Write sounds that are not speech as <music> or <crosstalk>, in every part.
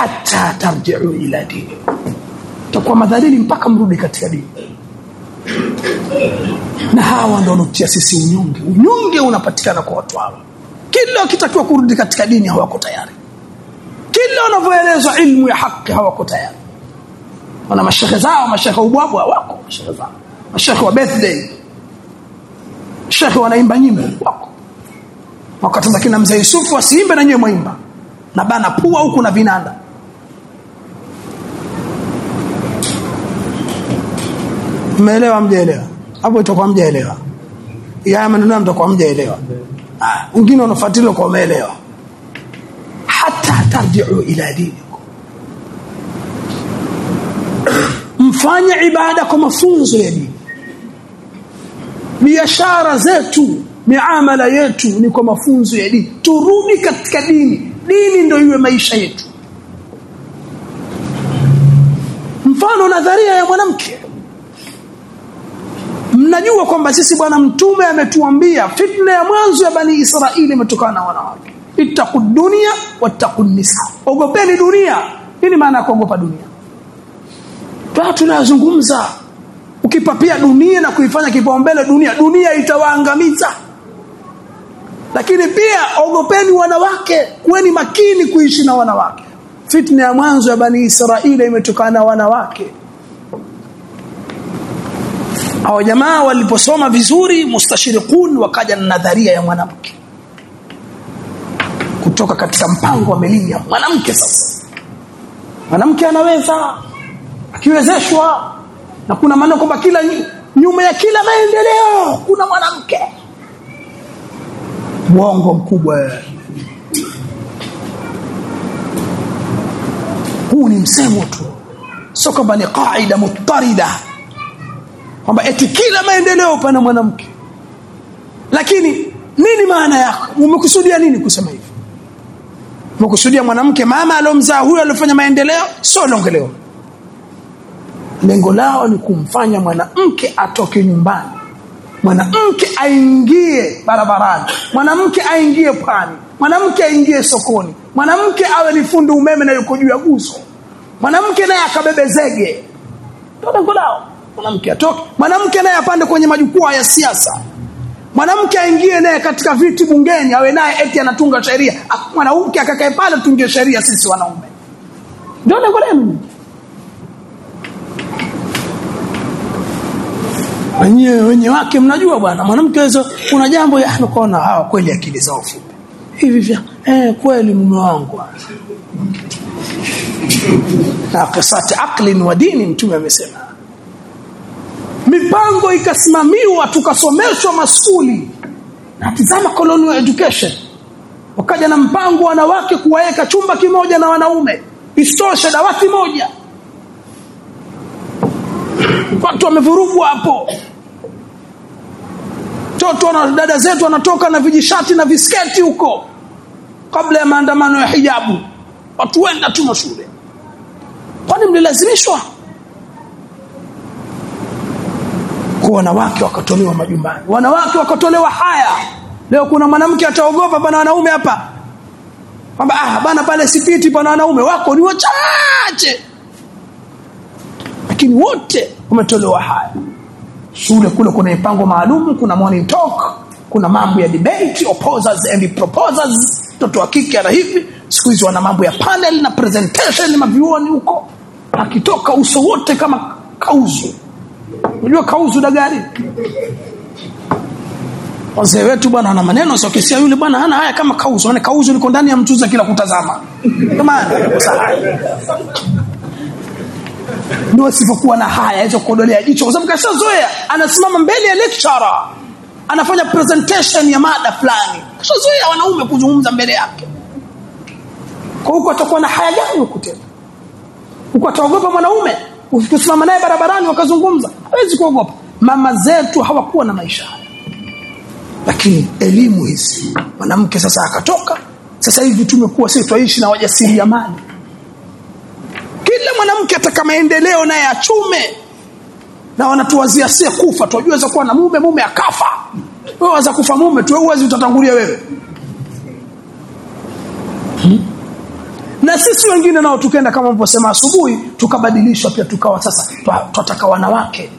hata tarjiu ila dini. Takuwa madhalili mpaka mrudi katika dini. Na hawa ndo wanotia sisi unyonge. Unyonge unapatikana kwa watu hawa. Kila wakitakiwa kurudi katika dini hawako tayari. Kila wanavyoelezwa ilmu ya haki hawako tayari. Wana mashehe zao mashehe ubwabwa hawako. Mashehe zao. Mashehe wa birthday. Shekhe wanaimba nyimbo wako. Wakati kina mzee Yusufu wasiimbe na nyewe mwaimba. Na bana pua huku na vinanda mmeelewa mjaelewa hapo itakuwa mjaelewa ya maneno mtakuwa mjaelewa ah wengine wanafuatilia kwa umeelewa. Hata tarjiu ila dinikum. Mfanye ibada kwa mafunzo ya dini. Biashara zetu miamala yetu ni kwa mafunzo ya dini. Turudi katika dini. Dini ndio iwe maisha yetu. Mfano nadharia ya mwanamke mnajua kwamba sisi bwana mtume ametuambia fitna ya mwanzo ya bani israeli imetokana na wanawake. Ittaqu dunya wattaqu nisa. Ogopeni dunia. Nini maana ya kuogopa dunia? Tunazungumza ukipapia dunia na kuifanya kipaumbele dunia dunia itawaangamiza. Lakini pia ogopeni wanawake kuweni makini kuishi na wanawake. Fitna ya mwanzo ya bani israeli imetokana na wanawake hao jamaa waliposoma vizuri mustashirikun wakaja na nadharia ya mwanamke. Kutoka katika mpango wa Melia mwanamke sasa. Mwanamke anaweza akiwezeshwa na kuna maana kwamba kila nyuma ya kila maendeleo kuna mwanamke. Mwongo mkubwa. Huu ni msemo tu. Sio kwamba ni qaida mutarida kwamba eti kila maendeleo pana mwanamke. Lakini nini maana yako? Umekusudia nini kusema hivyo umekusudia mwanamke mama alomzaa huyo aliyofanya maendeleo sio longeleo. Lengo lao ni kumfanya mwanamke atoke nyumbani. Mwanamke aingie barabarani. Mwanamke aingie pwani. Mwanamke aingie sokoni. Mwanamke awe ni fundi umeme na yuko juu ya guzo. Mwanamke naye akabebe zege. Ndio lengo lao mwanamke atoke. Mwanamke naye apande kwenye majukwaa ya siasa. Mwanamke aingie naye katika viti bungeni awe naye eti anatunga sheria. Mwanamke akakae pale tunge sheria sisi wanaume. Ndio lengo lenu. Wenyewe wenye wake mnajua bwana. Mwanamke hizo kuna jambo anakuona hawa kweli akili zao fupi. Hivi vya eh kweli mume wangu. Na kasati akli wa dini mtume amesema mipango ikasimamiwa tukasomeshwa maskuli. Na tizama colonial education. Wakaja na mpango wanawake kuwaweka chumba kimoja na wanaume. Isitoshe dawati moja. Watu wamevurugwa hapo. Toto na dada zetu wanatoka na vijishati na visketi huko. Kabla ya maandamano ya hijabu. Watu wenda tu mashule. Kwani mlilazimishwa kwa wanawake wakatolewa majumbani. Wanawake wakatolewa haya. Leo kuna mwanamke ataogopa bana wanaume hapa. Kwamba ah bana pale sipiti bana wanaume. Wako ni wachache. Lakini wote wametolewa haya. Shule kule kuna mipango maalum kuna morning talk kuna mambo ya debate opposers and proposers. Mtoto wa kike ana hivi siku hizi wana mambo ya panel na presentation mavioni huko. Akitoka uso wote kama kauzu unajua kauzu dagari wazee wetu bwana ana maneno sio kisia yule bwana hana haya kama kauzu ana kauzu liko ndani ya mtuza kila kutazama. Kama ndio asipokuwa na haya hizo kuondolea jicho kwa sababu kashazoea anasimama mbele ya lecturer anafanya presentation ya mada fulani. Kashazoea wanaume kuzungumza mbele yake. Kwa huko atakuwa na haya gani huko tena? Huko ataogopa mwanaume? Ukisimama naye barabarani wakazungumza hawezi kuogopa. Mama zetu hawakuwa na maisha haya. Lakini elimu hizi mwanamke sasa akatoka sasa hivi tumekuwa sisi twaishi na wajasiriamali. Kila mwanamke ataka maendeleo naye achume. Na wanatuwazia sie kufa tunajua za kuwa na mume mume akafa. Wewe waza kufa mume tu uwezi utatangulia wewe. Hmm? Na sisi wengine nao tukaenda kama mposema asubuhi tukabadilishwa pia tukawa sasa twataka wanawake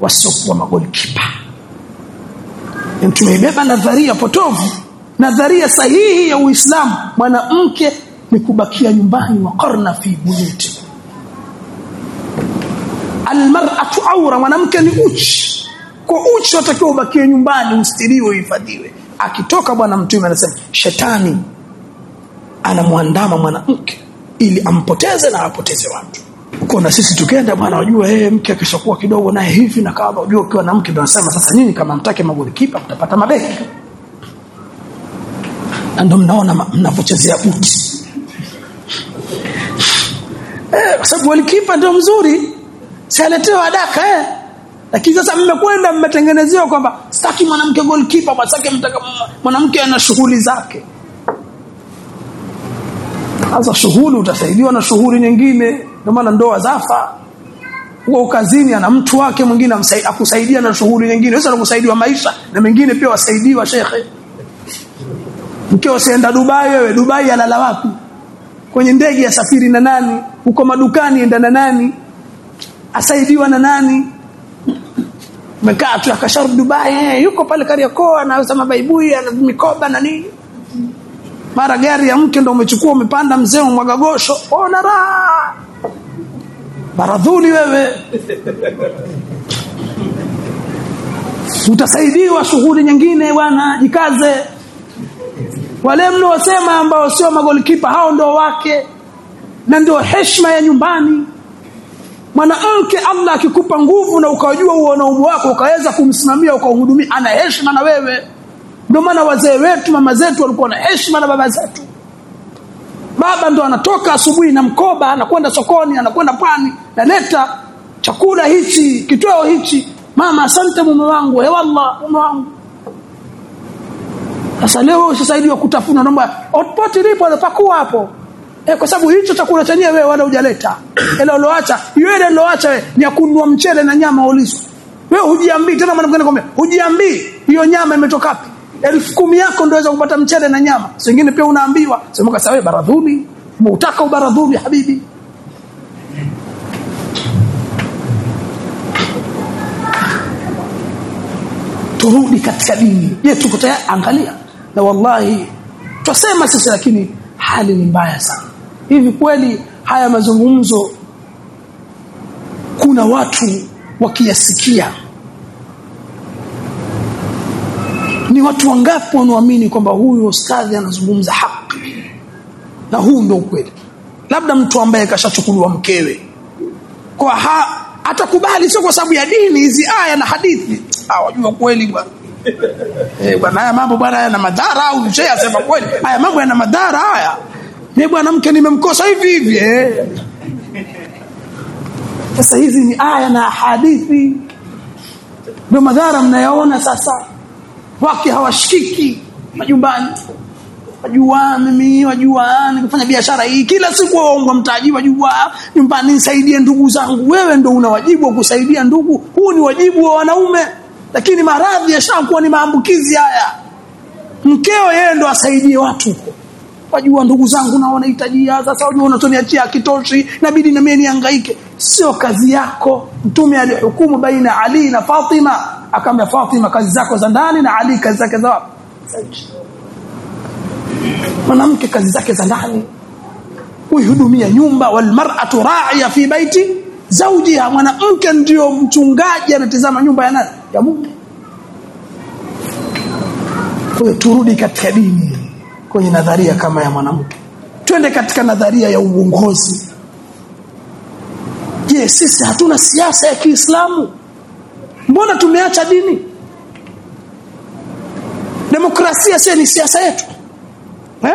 wasiokuwa magolikipa tumeibeba nadharia potovu nadharia sahihi ya uislamu. Mwanamke ni kubakia nyumbani wa qarna fi buyuti. Almar'atu awra mwanamke ni uchi. Kwa uchi watakiwa ubakie nyumbani ustiriwe uhifadhiwe. Akitoka bwana mtume anasema shetani anamwandama mwanamke ili ampoteze na apoteze watu. Uko na sisi tukenda bwana wajua yeye mke akishakuwa kidogo naye hivi na kama unajua ukiwa na mke ndio sasa nini kama mtake magoli kipa mtapata mabeki? Ndio mnaona mnapochezea uti eh kwa sababu golikipa ndio mzuri. Sialetewa adaka eh. Lakini sasa mmekwenda mmetengenezewa kwamba sitaki mwanamke goalkeeper basi mtaka mwanamke ana shughuli zake sasa shughuli utasaidiwa na shughuli nyingine. Ndio maana ndoa zafa. Huko kazini ana mtu wake mwingine akusaidia na shughuli nyingine. Wewe unakusaidiwa maisha na mengine pia wasaidiwa shekhe. Mkeo usienda Dubai wewe Dubai alala wapi? Kwenye ndege ya safiri na nani? Uko madukani enda na nani? Asaidiwa na nani? Mkaa tu akashar Dubai eh, yuko pale Kariakoo anauza mabaibui ana mikoba na nini mara gari ya mke ndo umechukua umepanda mzee umwaga gosho. Ona raha. Baradhuli wewe. Utasaidiwa shughuli nyingine bwana jikaze. Wale mnaosema ambao sio magolikipa hao ndio wake na ndio heshima ya nyumbani. Mwanamke Allah akikupa nguvu na ukajua uonaume wako ukaweza kumsimamia ukahudumia ana heshima na wewe ndio maana wazee wetu mama zetu walikuwa na heshima na baba zetu. Baba ndo anatoka asubuhi na mkoba anakwenda sokoni anakwenda pwani naleta chakula hichi kitweo hichi. Mama asante mume wangu he wallah mume wangu. Sasa leo usisaidiwa kutafuna naomba hotpot lipo pakua hapo. Eh, kwa sababu hicho chakula chenyewe wewe wala hujaleta. Ile uloacha hiyo ile uloacha wewe ni ya kununua mchele na nyama ulizo. Wewe hujiambii tena mwanamke anakuambia hujiambii hiyo nyama imetoka wapi elfu kumi yako ndio kupata mchele na nyama. Singine pia unaambiwa sema kwa baradhuni. Mutaka ubaradhuni habibi. Turudi katika dini. Je tuko tayari? Angalia. Na wallahi twasema sisi lakini hali ni mbaya sana. Hivi kweli haya mazungumzo kuna watu wakiyasikia ni watu wangapi wanaoamini kwamba huyu ustadhi anazungumza haki? Na huu ndio ukweli. Labda mtu ambaye kashachukuliwa mkewe. Kwa ha, atakubali sio kwa sababu ya dini hizi aya na hadithi. Ah wajua kweli bwana. <laughs> Eh bwana haya mambo bwana yana madhara au shehe asema kweli? Haya mambo yana madhara haya. Mimi bwana mke nimemkosa hivi hivi eh. Sasa hizi ni aya na hadithi. Ndio madhara mnayaona sasa wake hawashikiki majumbani. Wajua mimi wajua nikifanya biashara hii. Kila siku waongwa mtaji wajua nyumbani nisaidie ndugu zangu. Wewe ndo una wajibu wa kusaidia ndugu. Huu ni wajibu wa wanaume. Lakini maradhi yashakuwa ni maambukizi haya. Mkeo yeye ndo asaidie watu. huko wajua ndugu zangu na wanahitajia sasa wajua unatoniachia kitoshi inabidi na mimi nihangaike sio kazi yako. Mtume alihukumu baina Ali na Fatima. Akamwambia Fatima kazi zako za ndani na Ali kazi zake za mwanamke kazi zake za ndani. Kuihudumia nyumba. Walmar'atu ra'iya fi baiti zawjiha. Mwanamke ndio mchungaji anatazama nyumba ya nani? Ya mume turudi katika dini kwenye nadharia kama ya mwanamke. Twende katika nadharia ya uongozi. Je sisi hatuna siasa ya Kiislamu? Mbona tumeacha dini? Demokrasia sio ni siasa yetu eh?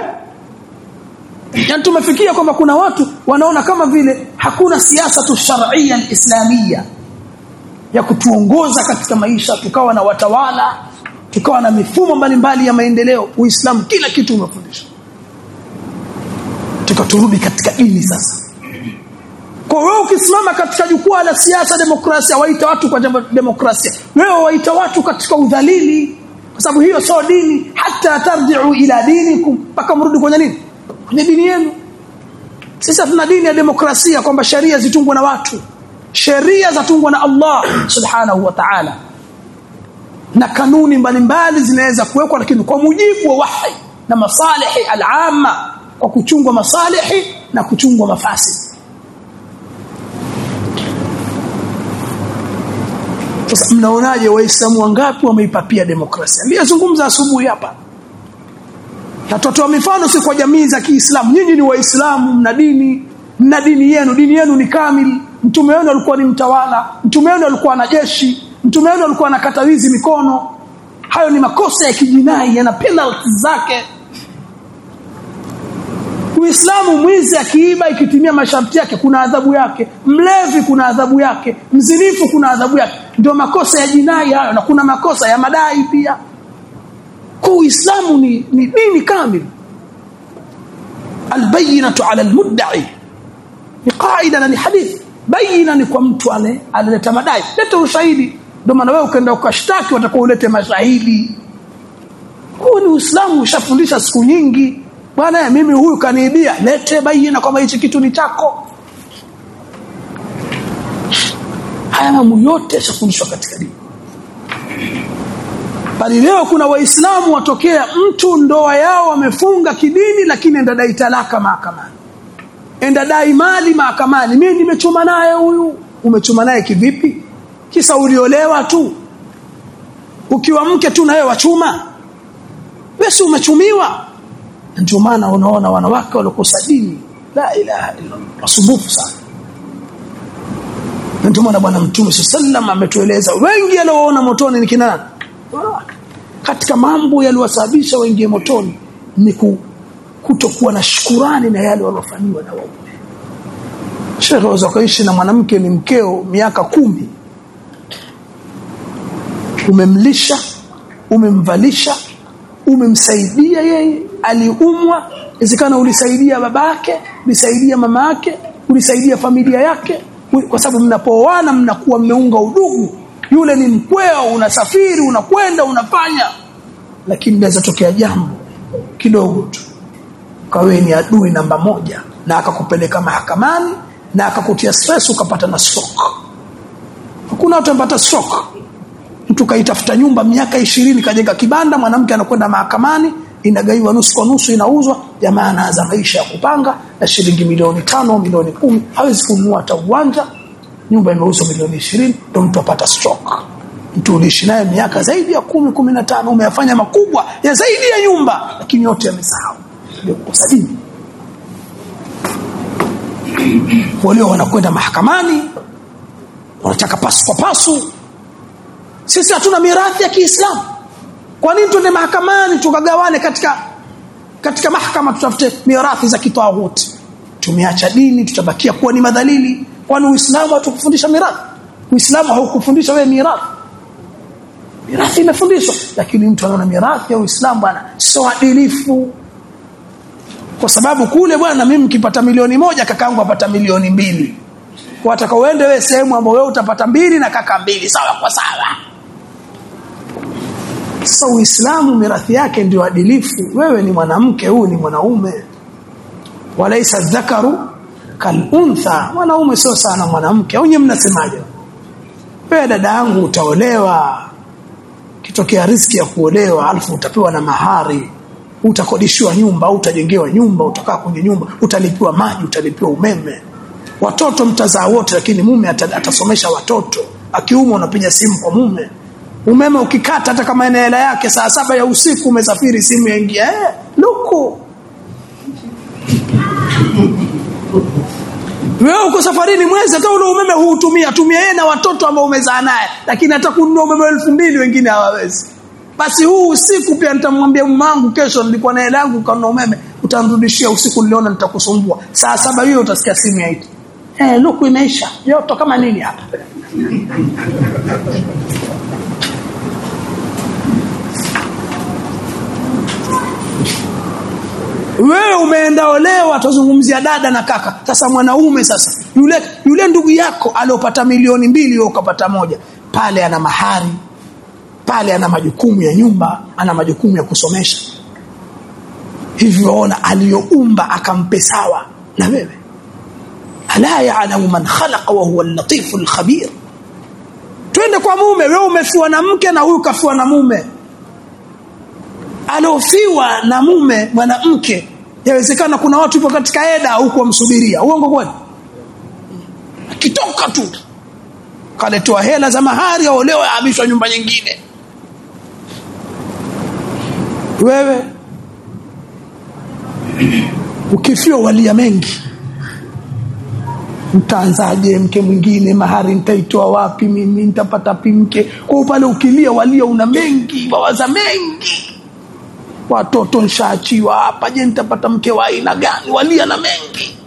Yani tumefikia kwamba kuna watu wanaona kama vile hakuna siasa tu sharia islamia ya kutuongoza katika maisha tukawa na watawala tukawa na mifumo mbalimbali ya maendeleo uislamu kila kitu umefundisha tukaturudi katika dini sasa. Kwa wewe ukisimama katika jukwaa la siasa demokrasia waita watu kwa jambo demokrasia. Wewe waita watu katika udhalili kwa sababu hiyo sio dini. Hata tarji'u ila dinikum mpaka mrudi kwenye nini? Kwenye dini yenu. Sisi tuna dini ya demokrasia kwamba sheria zitungwe na watu. Sheria zatungwa na Allah subhanahu wa ta'ala na kanuni mbalimbali zinaweza kuwekwa lakini kwa mujibu wa wahi na masalihi al-amma kwa kuchungwa masalihi na kuchungwa mafasi sasa mnaonaje waislamu wangapi wameipapia demokrasia? Nilizungumza asubuhi hapa. Natotoa mifano si kwa jamii za Kiislamu. Nyinyi ni waislamu mna dini mna dini yenu. Dini yenu ni kamili. Mtume wenu alikuwa ni mtawala. Mtume wenu alikuwa na jeshi mtume wenu alikuwa anakata wizi mikono. Hayo ni makosa ya kijinai yana penalty zake. Uislamu mwizi akiiba ikitimia masharti yake kuna adhabu yake. Mlevi kuna adhabu yake. Mzinifu kuna adhabu yake. Ndio makosa ya jinai hayo na kuna makosa ya madai pia. Kwa Uislamu ni, ni dini kamili albayinatu ala almudda'i. Ni qaida na ni hadith. Bayina ni kwa mtu ale aleta madai. Leta ushahidi ndio maana wewe ukaenda ukashtaki watakuwa ulete mashahidi. Huu ni Uislamu ushafundisha siku nyingi. Bwana mimi huyu kaniibia lete bayina kwamba hichi kitu ni chako. Haya mambo yote yashafundishwa katika dini. Bali leo kuna waislamu watokea mtu ndoa yao wamefunga kidini lakini enda dai talaka mahakamani. Enda dai mali mahakamani. Mimi nimechuma naye huyu. Umechuma naye kivipi kisa uliolewa tu. Ukiwa mke tu na wewe wachuma. Wewe umechumiwa. Ndio maana unaona wanawake walikosa dini. La ilaha illa wasumbufu sana. Ndio maana bwana mtume sallam ametueleza wengi alioona motoni ni kina katika mambo yaliwasababisha wengi motoni ni kutokuwa na shukurani na yale waliofanyiwa na waume Sheikh waweza na mwanamke ni mkeo miaka kumi umemlisha umemvalisha umemsaidia yeye. Aliumwa inawezekana ulisaidia babake ulisaidia mama yake ulisaidia familia yake. Kwa sababu mnapooana mnakuwa mmeunga udugu. Yule ni mkweo unasafiri unakwenda unafanya. Lakini inaweza tokea jambo kidogo tu. Kawe ni adui namba moja na akakupeleka mahakamani na akakutia stress ukapata na stroke. Hakuna watu wanapata stroke mtu kaitafuta nyumba miaka ishirini kajenga kibanda mwanamke anakwenda mahakamani inagaiwa nusu kwa nusu inauzwa. Jamaa anaanza maisha ya kupanga na shilingi milioni tano milioni kumi. Hawezi kununua hata uwanja. Nyumba imeuzwa milioni ishirini ndo mtu apata stroke. Mtu uliishi naye miaka zaidi ya kumi kumi na tano umeyafanya makubwa ya zaidi ya nyumba lakini yote yamesahau. Ndio dini walio wanakwenda mahakamani wanataka pasu kwa pasu sisi hatuna mirathi ya Kiislamu. Kwa nini tuende mahakamani tukagawane katika katika mahakama tutafute mirathi za kitawuti tumeacha dini tutabakia kuwa ni madhalili. Kwani Uislamu hatukufundisha mirathi? Uislamu haukufundisha wewe mirathi. Mirathi imefundishwa. Lakini mtu anaona mirathi ya Uislamu bwana sio adilifu. Kwa sababu kule bwana mimi nikipata milioni moja kakaangu apata milioni mbili. Kwa atakaoende wewe sehemu ambayo wewe utapata mbili na kaka mbili sawa kwa sawa sasa uislamu mirathi yake ndio adilifu. Wewe ni mwanamke huu ni mwanaume. Walaisa dhakaru kaluntha. Mwanaume sio sana mwanamke au nyinyi mnasemaje? Wewe dada yangu utaolewa. Kitokea riski ya kuolewa alafu utapewa na mahari. Utakodishiwa nyumba au utajengewa nyumba utakaa kwenye nyumba utalipiwa maji utalipiwa umeme. Watoto mtazaa wote lakini mume atasomesha watoto. Akiumwa unapiga simu kwa mume umeme ukikata hata kama ina hela yake saa saba ya usiku umesafiri simu yaingia. Eh luku. Wewe uko safarini mwezi hata ule umeme huutumia tumia yeye na watoto ambao umezaa naye lakini hata kununua umeme elfu mbili wengine hawawezi. Basi huu usiku pia nitamwambia mamangu kesho nilikuwa na hela yangu kanunua umeme utanirudishia usiku niliona nitakusumbua. Saa saba hiyo utasikia simu yaita eh luku imeisha. Joto kama nini hapa wewe umeenda olewa tuzungumzia dada na kaka. Sasa mwanaume sasa yule yule ndugu yako aliopata milioni mbili wewe ukapata moja. Pale ana mahari pale ana majukumu ya nyumba ana majukumu ya kusomesha. Hivyo ona aliyoumba akampe sawa na wewe. Ala ya'lamu man khalaqa wa huwa al-latif al-khabir twende kwa mume wewe umefiwa na mke na huyu kafiwa na mume aliofiwa na mume mwanamke yawezekana kuna watu ipo katika eda huko wamsubiria. Uongo kweli? Akitoka tu kaletewa hela za mahari aolewe ahamishwa nyumba nyingine. Wewe ukifiwa walia mengi. Mtaanzaje mke mwingine mahari nitaitoa wapi mimi nitapata pimke? Kwa pale ukilia walia una mengi wawaza mengi watoto nshaachiwa hapa je nitapata mke wa aina gani? Walia na mengi.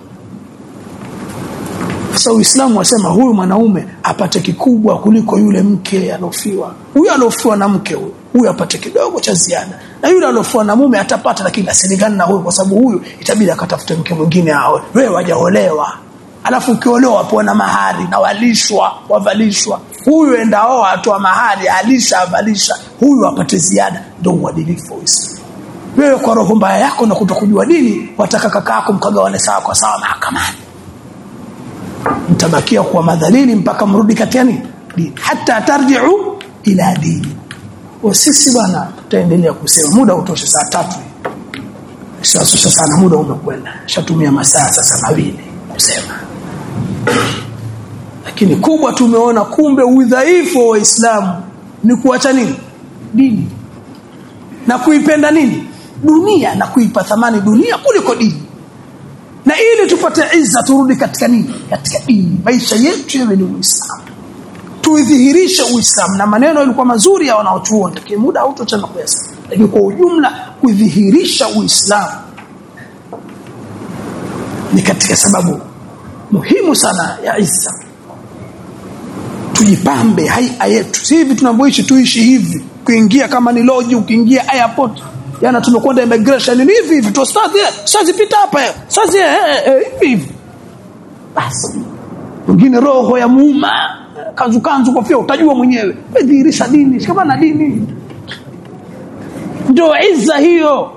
Sasa uislamu wasema huyu mwanaume apate kikubwa kuliko yule mke alofiwa. Huyu alofiwa na mke huyu huyu apate kidogo cha ziada. Na yule alofiwa na mume atapata lakini asilingane na huyu kwa sababu huyu itabidi akatafute mke mwingine aoe. Wewe wajaolewa alafu ukiolewa wapewa na mahari na walishwa wavalishwa. Huyu enda oa atoa mahari alisha avalisha. Huyu apate ziada. Ndo uadilifu wa Uislamu wewe kwa roho mbaya yako na kutokujua dini wataka kaka yako mkagawane sawa kwa sawa mahakamani. Mtabakia kuwa madhalili mpaka mrudi katika nini hata tarji'u ila dini. Sisi bwana tutaendelea kusema muda utoshe saa tatu. Sasa sana muda umekwenda. Shatumia masaa sasa mawili kusema. Lakini kubwa tumeona kumbe udhaifu wa Uislamu ni kuacha nini? Dini. Na kuipenda nini dunia na kuipa thamani dunia kuliko dini. Na ili tupate izza turudi katika nini? Katika dini. Maisha yetu yawe ni uislamu. Tuidhihirishe uislamu. Na maneno yalikuwa mazuri ya wanaochuoni lakini muda hautochana kuyasema lakini kwa ujumla kuidhihirisha uislamu ni katika sababu muhimu sana ya izza tujipambe haya yetu. Si hivi tunavyoishi tuishi hivi. Kuingia kama ni loji ukiingia airport jana tumekwenda immigration ni hivi hivi tu. Sasa sazipita hapa. Sazi hivi hivi. Basi wengine roho ya muuma kanzu kanzu kofia utajua mwenyewe. Wedhihirisha dini shikamana dini. Ndio izza hiyo.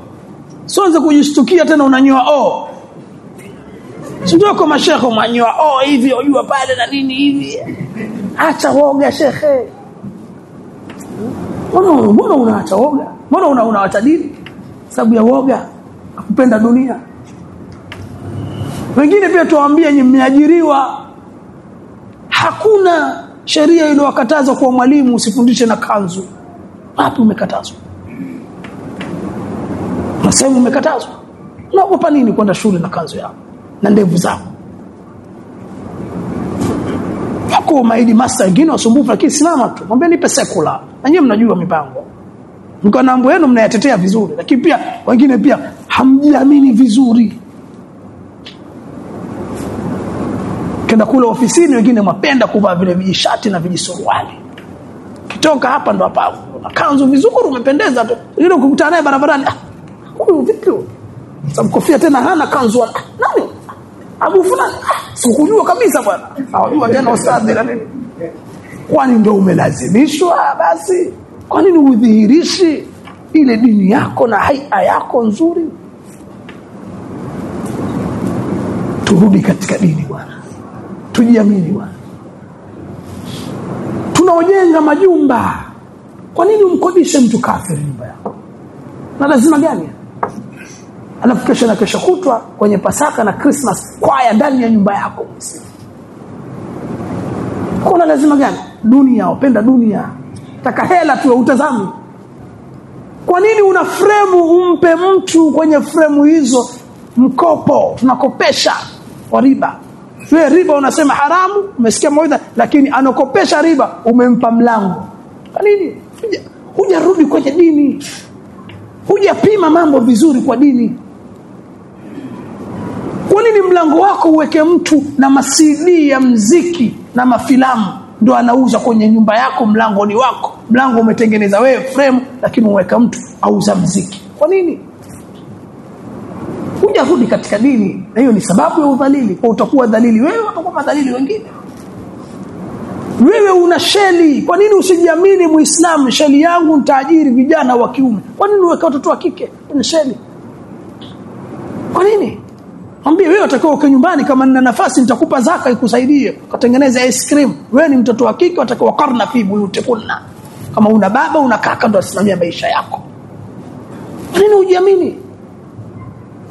Siweze kujishtukia tena unanyoa oh sio kwa mashekhe mwanyoa oh hivi unajua pale na nini hivi. Acha woga shekhe. Mbona mbona unaacha woga mbona una unaacha dini? Sababu ya woga kupenda dunia. Wengine pia tuwaambie nyinyi mmeajiriwa. Hakuna sheria iliyowakataza kwa mwalimu usifundishe na kanzu. Wapi umekatazwa? Nasema umekatazwa. Unaogopa nini kwenda shule na kanzu yako na ndevu zako? Wako maidi masa wengine wasumbufu lakini simama tu. Mwambie nipe sekula. Na nyinyi mnajua mipango mko na mambo yenu mnayatetea vizuri lakini pia wengine pia hamjiamini vizuri. Kenda kule ofisini wengine mapenda kuvaa vile vijishati na vijisuruali. Kitoka hapa ndo hapa. Kanzu vizuri umependeza tu. Ile ukikutana naye barabarani ah huyu vipi sababu kofia tena hana kanzu nani? Abu fulani. Ah, sikujua kabisa bwana. Hawajua tena ustadhi na nini. Kwani ndio umelazimishwa? Basi kwa nini udhihirishi ile dini yako na haia yako nzuri? Turudi katika dini bwana. Tujiamini bwana. Tunaojenga majumba. Kwa nini umkodishe mtu kafiri nyumba yako? Na lazima gani? Alafu kesha na kesho kutwa kwenye pasaka na krismas kwaya ndani ya nyumba yako. Kuna lazima gani? Dunia wapenda dunia taka hela tu utazami kwa nini una fremu umpe mtu kwenye fremu hizo mkopo? Tunakopesha wa riba. Wewe riba unasema haramu umesikia mmoja lakini anakopesha riba umempa mlango. Kwa nini? Hujarudi kwenye dini. Hujapima mambo vizuri kwa dini. Kwa nini mlango wako uweke mtu na masidi ya mziki na mafilamu ndo anauza kwenye nyumba yako mlango ni wako. Mlango umetengeneza wewe frame lakini umeweka mtu auza mziki. Kwa nini? Hujarudi katika dini. Na hiyo ni sababu ya udhalili. Kwa utakuwa dhalili wewe utakuwa madhalili wengine. Wewe una sheli. Kwa nini usijiamini muislamu? Sheli yangu nitaajiri vijana wa kiume. Kwa nini uweke watoto wa kike kwenye sheli? Kwa nini mwambie wewe utakao kwa nyumbani kama nina nafasi nitakupa zaka ikusaidie ukatengeneza ice cream. Wewe ni mtoto wa kike utakao karna fi buyutikunna kama una baba una kaka ndo asimamia maisha yako. Kwa nini hujiamini?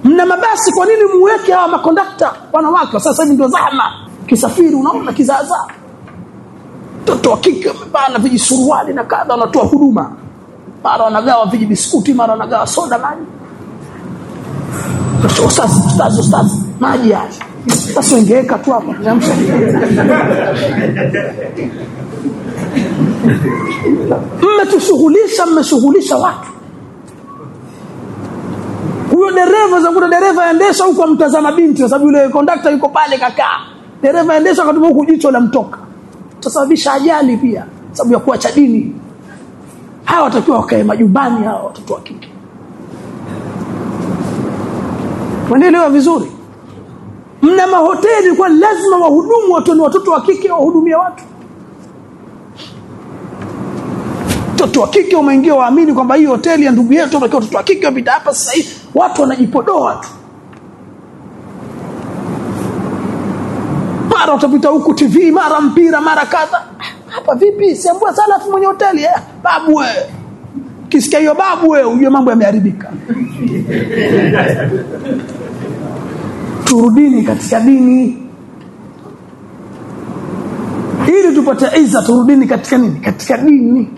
Mna mabasi kwa nini muweke hawa makondakta wanawake? Sasa hivi ndio zahma. Kisafiri unaona kizaazaa. Mtoto wa kike amebana vijisuruali na kadha anatoa huduma. Mara wanagawa vijibiskuti mara wanagawa soda maji ustazi ustazi ustazi maji Basi ungeweka tu mmetushughulisha mmeshughulisha watu. Huyo dereva zakuta dereva aendesha huku amtazama binti kwa sababu yule kondakta yuko pale kakaa. Dereva aendesha akatumia huku jicho la mtoka. Utasababisha ajali pia sababu ya kuacha dini. Hawa watakiwa wakae majumbani hawa watoto wa kike wanaelewa vizuri? Mna mahoteli kwa lazima wahudumu watu ni watoto wa kike wahudumia watu. Mtoto wa kike umeingia waamini kwamba hii hoteli ya ndugu yetu ndio watoto wa kike wapita hapa sasa hivi. Watu wanajipodoa tu mara utapita huku tv mara mpira mara kadha hapa vipi? Siambua salafu mwenye hoteli eh? babu we kisikia hiyo babu wewe ujue mambo yameharibika. Turudini katika dini. Ili tupate iza turudini katika nini? Katika dini.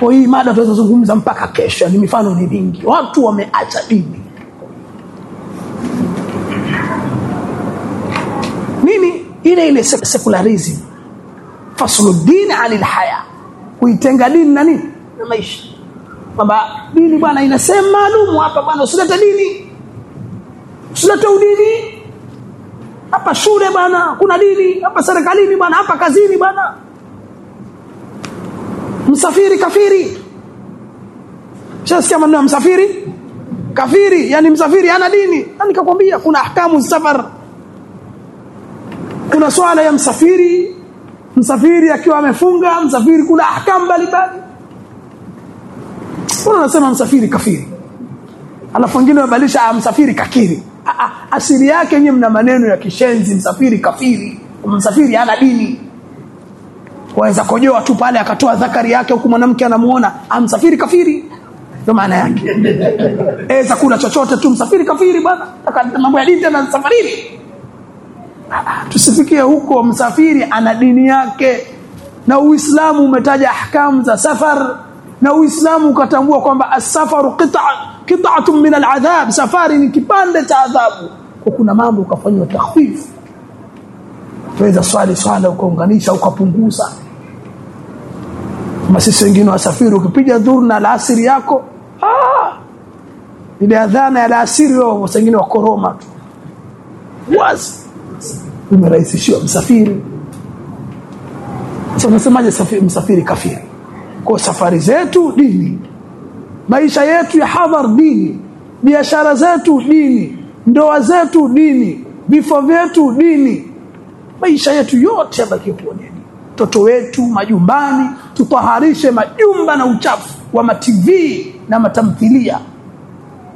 Kwa hii mada tunaweza zungumza mpaka kesho ni mifano ni mingi. Watu wameacha dini. Nini? Ile ile secularism faslu dini anil haya. Kuitenga dini na nini na maisha. Kwamba dini bwana inasema maalum hapa bwana usilete dini. Usilete udini. Hapa shule bwana kuna dini. Hapa serikalini bwana hapa kazini bwana. Msafiri kafiri. Shasikia maneno msafiri? Kafiri yani msafiri hana dini. Na nikakwambia kuna ahkamu safar. Kuna swala ya msafiri. Msafiri akiwa amefunga msafiri kuna ahkamu mbalimbali kuna anasema msafiri kafiri? Alafu wengine wabadilisha msafiri kakiri. A, a, asili yake nyinyi mna maneno ya kishenzi msafiri kafiri. Msafiri hana dini. Waweza kojoa tu pale akatoa zakari yake huku mwanamke anamuona amsafiri kafiri. Ndio maana yake. <laughs> Eza kula chochote tu msafiri kafiri bwana mambo ya dini tena safarini. Tusifikie huko msafiri ana dini yake. Na uislamu umetaja ahkamu za safar na uislamu ukatambua kwamba asafaru qit'atun min al'adhab. Safari ni kipande cha adhabu. Kwa kuna mambo ukafanywa takhfif. Tuweza swali swala ukaunganisha ukapunguza. Kama sisi wengine wasafiri ukipiga dhuhur na alasiri yako ah ile adhana ya alasiri wao wengine wakoroma tu. Wazi umerahisishiwa msafiri. Sasa unasemaje msafiri kafiri kwa safari zetu dini. Maisha yetu ya hadhar dini. Biashara zetu dini. Ndoa zetu dini. Vifo vyetu dini. Maisha yetu yote yabaki kuwa dini. Mtoto wetu majumbani tutaharishe majumba na uchafu wa matv na matamthilia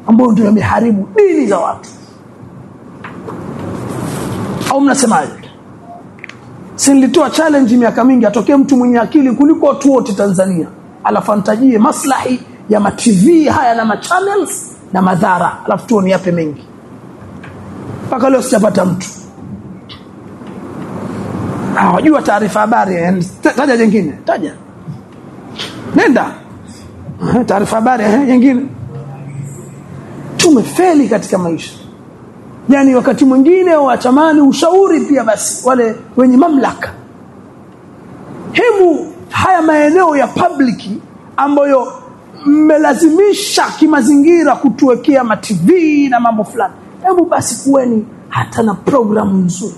ambayo ndio yameharibu dini za watu. Au mnasemaje si nilitoa challenge miaka mingi atokee mtu mwenye akili kuliko watu wote Tanzania. Alafu antajie maslahi ya ma TV haya na ma channels na madhara. Alafu tuone yape mengi. Mpaka leo sijapata mtu. Hawajua taarifa habari taja jingine taja. Nenda. Taarifa habari nyingine. Tumefeli katika maisha yani wakati mwingine watamani ushauri pia basi wale wenye mamlaka. Hebu haya maeneo ya public ambayo mmelazimisha kimazingira kutuwekea ma TV na mambo fulani. Hebu basi kuweni hata na programu nzuri.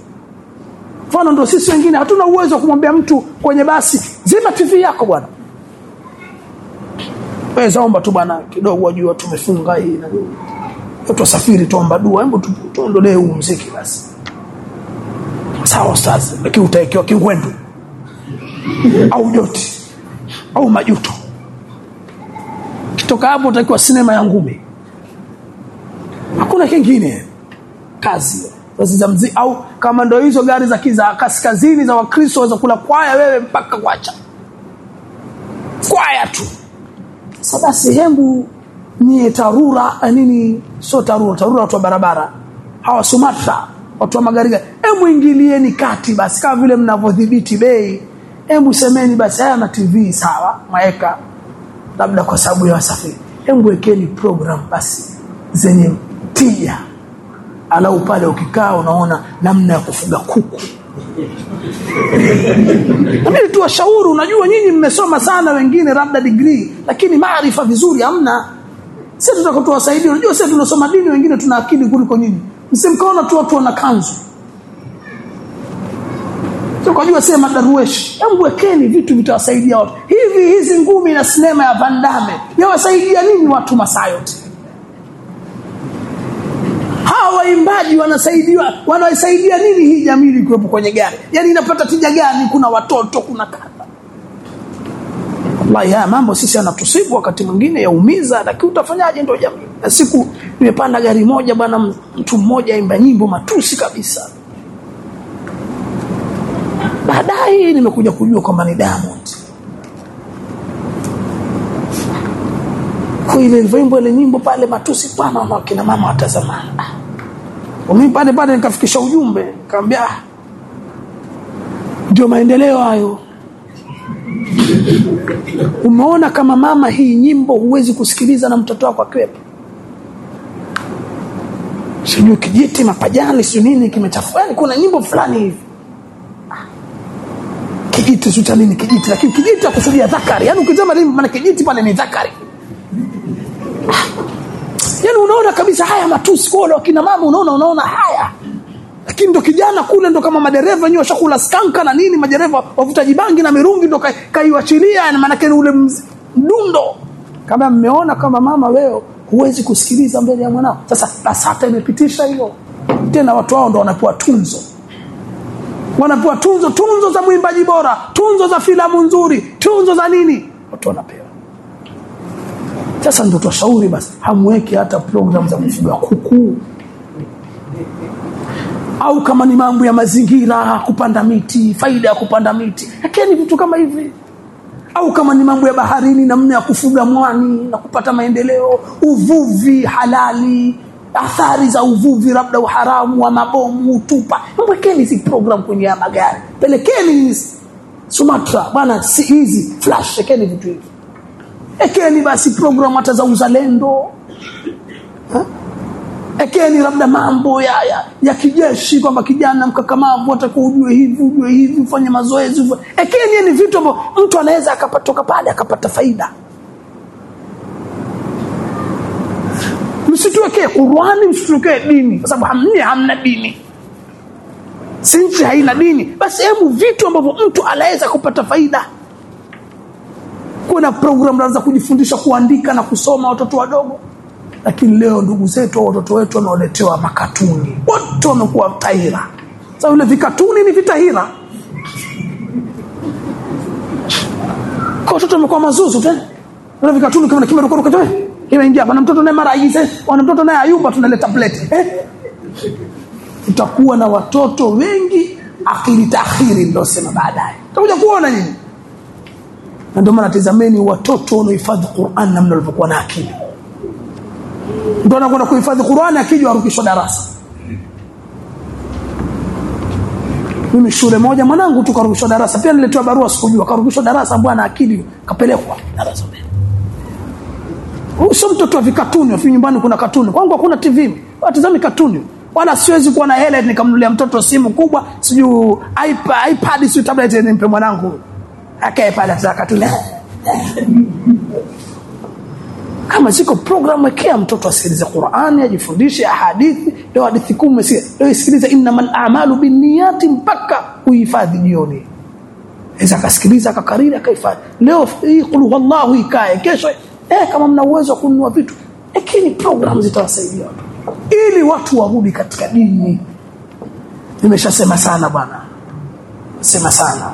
Mfano ndo sisi wengine hatuna uwezo wa kumwambia mtu kwenye basi zima TV yako bwana. Wewe zaomba tu bwana kidogo wajua tumefunga hii na tusafiri tuomba dua hebu tuondolee huu mziki basi. Sawa ustaz, lakini utaekewa kingwendu au joti. Au majuto. Kitoka hapo utakiwa sinema ya ngumi. Hakuna kingine. Kazi. Basi za au kama ndo hizo gari za kiza kaskazini za wakristo waweza kula kwaya wewe mpaka kwacha kwaya tu. Sasa basi hembu nyie tarura nini? Sio tarura tarura watu wa barabara. Hawa sumatra watu wa magari hebu ingilieni kati basi kama vile mnavodhibiti bei. Hebu semeni basi haya na tv sawa? Maeka. Labda kwa sababu ya wasafiri. Hebu wekeni program basi zenye tija. Alau pale ukikaa unaona namna ya kufuga kuku. <laughs> Nabidi tuwashauri unajua nyinyi mmesoma sana wengine labda degree lakini maarifa vizuri hamna sisi tutakotuwasaidia unajua sisi tunasoma dini wengine tuna akili kuliko nyinyi. Msimkaona tu watu wana kanzu. Tukajua sema madarueshi hebu wekeni vitu vitawasaidia watu. Hivi hizi ngumi na sinema ya vandame yawasaidia nini watu masaa yote hawa waimbaji wanasaidiwa wanasaidia nini hii jamii ilikuwepo kwenye gari? Yani inapata tija gani? Kuna watoto kuna kadha wallahi haya mambo sisi yanatusibu wakati mwingine yaumiza lakini utafanyaje? Ndio jamii siku nimepanda gari moja bwana mtu mmoja imba nyimbo matusi kabisa. Baadaye nimekuja kujua kwamba ni Diamond. Kwa ile ile nyimbo pale matusi pana na kina mama watazamana mimi pale pale nikafikisha ujumbe nikamwambia ndio maendeleo hayo umeona kama mama hii nyimbo huwezi kusikiliza na mtoto wako akiwepo? Sijui kijiti mapajani sio nini kimechafua. Yani kuna nyimbo fulani hivi. Kijiti cha nini kijiti lakini kijiti akusudia dhakari yani ukisema nini maana kijiti pale ni dhakari yani unaona kabisa haya matusi kwa wakina mama unaona unaona haya lakini ndo kijana kule ndo kama madereva wenyewe washakula skanka na nini madereva wavutaji bangi na mirungi ndo kaiwachilia kai maanake ule mdundo. Kama mmeona kama mama wewe huwezi kusikiliza mbele ya mwanao. Sasa basata imepitisha hiyo tena watu hao ndo wanapewa tunzo. Wanapewa tunzo tunzo za mwimbaji bora tunzo za filamu nzuri tunzo za nini? Watu wanapewa. Sasa ndo twashauri basi hamweke hata program za kufuga kuku au kama ni mambo ya mazingira kupanda miti faida ya kupanda miti. Lakini vitu kama hivi. Au kama ni mambo ya baharini namna ya kufuga mwani na kupata maendeleo. Uvuvi halali. Athari za uvuvi labda uharamu wa mabomu utupa. Mwekeni hizi program kwenye ya magari. Pelekeni sumatra bwana si hizi. Flash ekeni vitu hivi. Ekeni basi program hata za uzalendo. Ha? Ekeni labda mambo ya, ya, ya kijeshi kwamba kijana mkakamavu atakuwa ujue hivi ujue hivi ufanye mazoezi ekeni ni vitu ambavyo mtu anaweza akapatoka pale akapata faida. Msituwekee qurani msituwekee dini kwa sababu hamni hamna dini. Si nchi haina dini. Basi hebu vitu ambavyo mtu anaweza kupata faida. Kuna program za kujifundisha kuandika na kusoma watoto wadogo lakini leo ndugu zetu au watoto wetu wanaoletewa makatuni wote wamekuwa tahira. Sasa vile vikatuni ni vitahira. Kwa watoto wamekuwa mazuzu tena. Vile vikatuni kama kimerukaruka tu imeingia bana mtoto naye maraise agize wana mtoto naye ayumba tunaleta plate eh? Tutakuwa na watoto wengi akili takhiri ndio sema baadaye. Tutakuja kuona nyinyi. Na ndio maana tazameni watoto wanaohifadhi Qur'an namna walivyokuwa na akili ndio anakwenda kuhifadhi Qur'ani akija arukishwa darasa. Mimi shule moja mwanangu tu karukishwa darasa. Pia niletewa barua sikujua. Karukishwa darasa bwana akili kapelekwa darasa sio mtoto wa vikatuni wa nyumbani kuna katuni. Kwangu hakuna tv watazami katuni. Wala siwezi kuwa na hela nikamnulia mtoto simu kubwa siju iPad, iPad si tablet nimpe mwanangu. Akae pale za katuni kama ziko program wekea mtoto asikilize Qur'ani ajifundishe hadithi leo hadithi kumi leo isikilize. Innamal a'malu binniyati mpaka kuhifadhi jioni. Eza akasikiliza akakariri akahifadhi leo hii qul huwallahu ikae kesho eh kama mna uwezo wa kununua vitu lakini program zitawasaidia watu. Ili watu warudi katika dini. Nimeshasema sana bwana. Sema sana.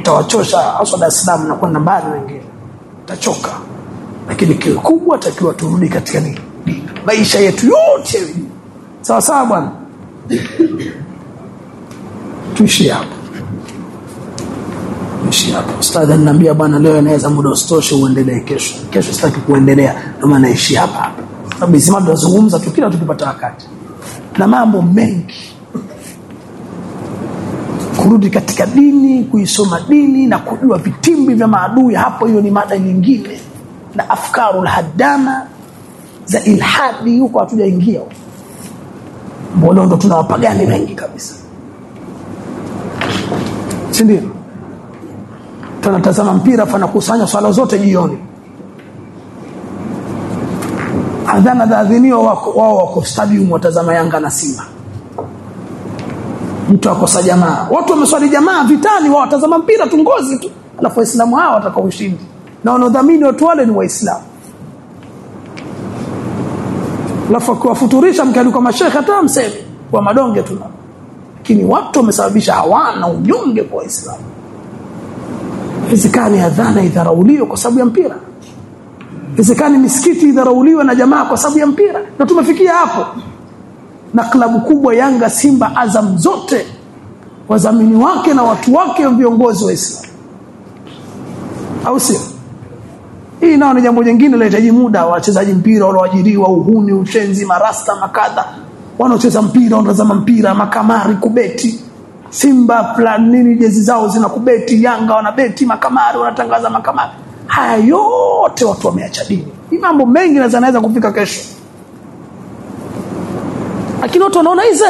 Utawachosha hasa Dar es Salaam na kwenda mbali wengine. Tachoka lakini kikubwa takiwa turudi katika nini? Maisha yetu yote. Sawa sawa bwana. Tuishi hapo. Tuishi hapo. Ustadhi ananiambia bwana leo inaweza muda usitoshe uendelee kesho. Kesho sitaki kuendelea ndio maana naishi hapa. Sababu mambo tunazungumza tu kila tukipata wakati. Na mambo mengi. Kurudi katika dini kuisoma dini na kujua vitimbi vya maadui hapo hiyo ni mada nyingine na afkaru lhadama za ilhadi huko hatujaingia. Mbona ndo tuna wapagani wengi kabisa? Si ndio? Tunatazama mpira fanakusanya swala zote jioni. Adhana dhaadhinio wako wao wako stadium watazama Yanga na Simba. Mtu akosa jamaa. Watu wameswali jamaa vitani wao watazama mpira tu ngozi tu. Alafu waislamu hawa watakao ushindi na wanaodhamini watu wale ni waislamu. Alafu akiwafuturisha mkialikwa mashekhe hata mseme kwa madonge tu lakini watu wamesababisha hawana unyonge kwa waislamu. Hizikani adhana idharauliwe kwa sababu ya mpira. Hizikani misikiti idharauliwe na jamaa kwa sababu ya mpira. Na tumefikia hapo. Na klabu kubwa Yanga Simba Azam zote wazamini wake na watu wake viongozi wa Islam au sio hii nao ni jambo jingine linahitaji muda wachezaji mpira walioajiriwa uhuni utenzi, marasta makadha wanaocheza mpira wanatazama mpira makamari kubeti. Simba plan nini jezi zao zina kubeti Yanga wanabeti makamari wanatangaza makamari. Haya yote watu wameacha dini. Ni mambo mengi na zanaweza kufika kesho. Lakini watu wanaona hizo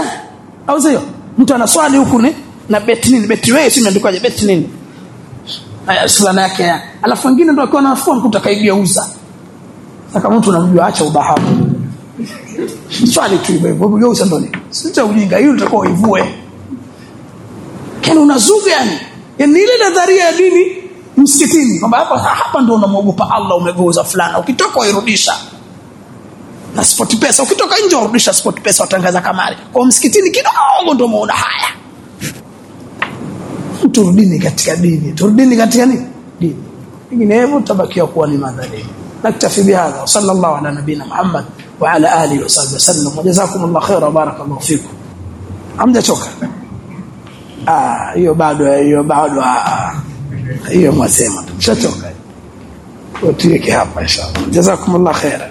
au sio? Mtu anaswali huku ni na beti nini? Beti wewe si imeandikwaje? Beti nini aya fulana yake. Ya. alafu wengine ndio akiwa nafua mkuta kaigeuza saka mtu unamjua acha ubahamu. Swali tu hivyo hivyo geuza ndio sio ujinga hiyo utakuwa uivue. Kana unazuga yani yani ile nadharia ya dini msikitini kwamba hapa hapa ndio unamwogopa Allah umegeuza fulana. Ukitoka uirudisha na sport pesa. Ukitoka nje urudisha sport pesa watangaza kamari. Kwa msikitini kidogo ndio muona haya turudini katika dini. Turudini katika nini? Dini. Vinginevyo tabakia kuwa ni madhalimu naktafi bihadha. Sallallahu ala nabina muhammad wa ala alihi wa sahbihi wasallam wajazakumullah baraka barakallahu fikum. Hamjachoka? Ah hiyo bado hiyo bado hiyo mwasema. Tumshachoka tuweke hapa inshallah. Jazakumullah khaira